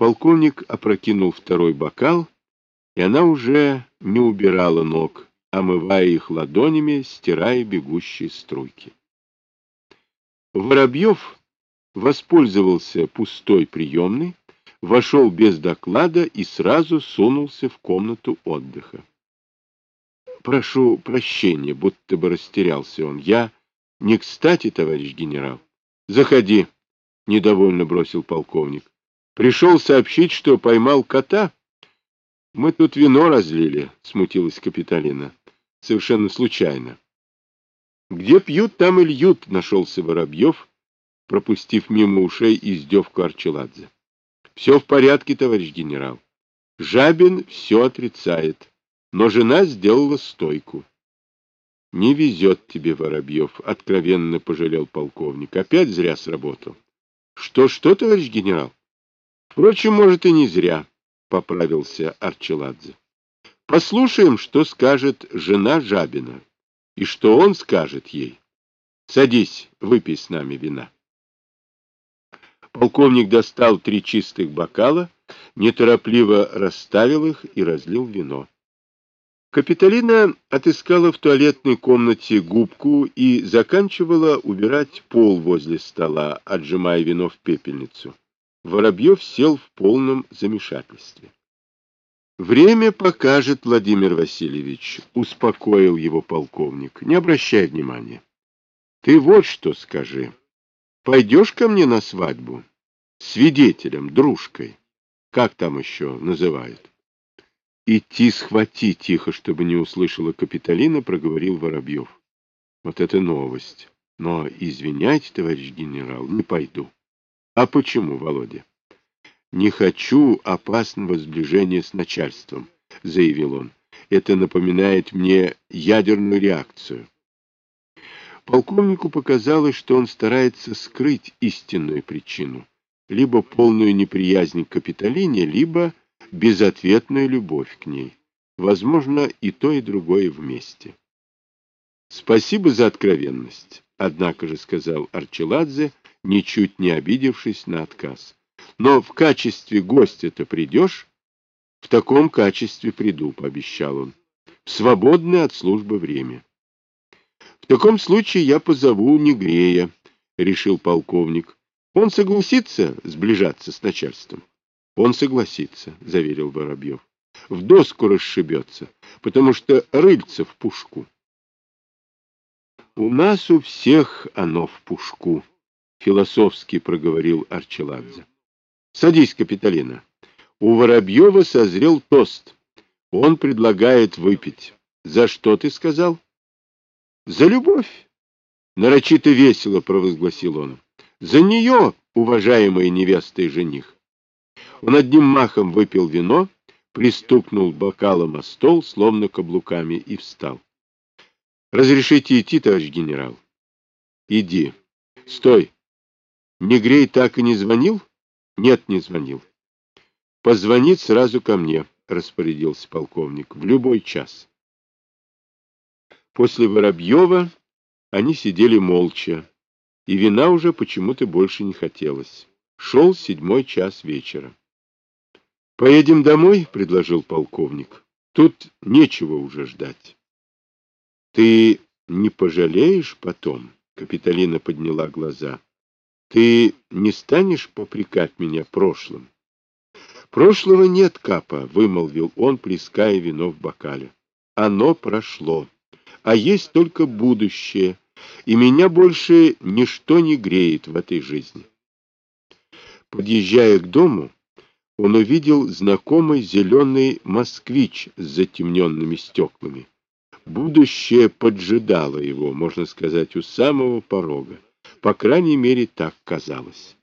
Полковник опрокинул второй бокал, и она уже не убирала ног, омывая их ладонями, стирая бегущие струйки. Воробьев воспользовался пустой приемной, вошел без доклада и сразу сунулся в комнату отдыха. «Прошу прощения, будто бы растерялся он. Я не кстати, товарищ генерал. Заходи», — недовольно бросил полковник. «Пришел сообщить, что поймал кота». «Мы тут вино разлили», — смутилась Капитолина. «Совершенно случайно». «Где пьют, там и льют», — нашелся Воробьев, пропустив мимо ушей издевку Арчеладзе. «Все в порядке, товарищ генерал. Жабин все отрицает, но жена сделала стойку». «Не везет тебе, Воробьев», — откровенно пожалел полковник. «Опять зря сработал». «Что-что, товарищ генерал?» «Впрочем, может, и не зря», — поправился Арчеладзе. «Послушаем, что скажет жена Жабина, и что он скажет ей. Садись, выпей с нами вина». Полковник достал три чистых бокала, неторопливо расставил их и разлил вино. Капитолина отыскала в туалетной комнате губку и заканчивала убирать пол возле стола, отжимая вино в пепельницу. Воробьев сел в полном замешательстве. «Время покажет, Владимир Васильевич», — успокоил его полковник. «Не обращай внимания. Ты вот что скажи. Пойдешь ко мне на свадьбу? Свидетелем, дружкой. Как там еще называют?» «Идти схвати тихо, чтобы не услышала Капитолина», — проговорил Воробьев. «Вот это новость. Но, извиняйте, товарищ генерал, не пойду». «А почему, Володя?» «Не хочу опасного сближения с начальством», — заявил он. «Это напоминает мне ядерную реакцию». Полковнику показалось, что он старается скрыть истинную причину, либо полную неприязнь к Капитолине, либо безответную любовь к ней. Возможно, и то, и другое вместе. «Спасибо за откровенность», — однако же сказал Арчеладзе, ничуть не обидевшись на отказ. «Но в качестве гостя-то придешь?» «В таком качестве приду», — пообещал он, — «в свободное от службы время». «В таком случае я позову Негрея», — решил полковник. «Он согласится сближаться с начальством?» Он согласится, — заверил Воробьев. В доску расшибется, потому что рыльце в пушку. У нас у всех оно в пушку, — философски проговорил Арчеладзе. Садись, Капитолина. У Воробьева созрел тост. Он предлагает выпить. За что ты сказал? За любовь. Нарочито весело провозгласил он. За нее, уважаемая невеста и жених. Он одним махом выпил вино, пристукнул бокалом о стол, словно каблуками, и встал. — Разрешите идти, товарищ генерал? — Иди. — Стой. Негрей так и не звонил? — Нет, не звонил. — Позвонит сразу ко мне, — распорядился полковник, — в любой час. После Воробьева они сидели молча, и вина уже почему-то больше не хотелось. Шел седьмой час вечера. «Поедем домой?» — предложил полковник. «Тут нечего уже ждать». «Ты не пожалеешь потом?» — Капитолина подняла глаза. «Ты не станешь попрекать меня прошлым?» «Прошлого нет, Капа», — вымолвил он, плеская вино в бокале. «Оно прошло, а есть только будущее, и меня больше ничто не греет в этой жизни». Подъезжая к дому, он увидел знакомый зеленый москвич с затемненными стеклами. Будущее поджидало его, можно сказать, у самого порога. По крайней мере, так казалось.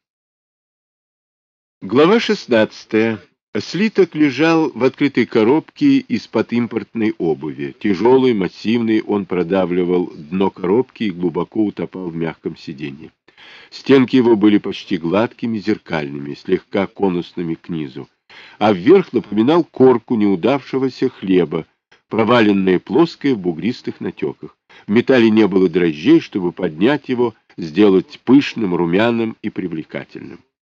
Глава 16. Слиток лежал в открытой коробке из-под импортной обуви. Тяжелый, массивный, он продавливал дно коробки и глубоко утопал в мягком сиденье. Стенки его были почти гладкими, зеркальными, слегка конусными к низу, а вверх напоминал корку неудавшегося хлеба, проваленное плоское в бугристых натеках. В металле не было дрожжей, чтобы поднять его, сделать пышным, румяным и привлекательным.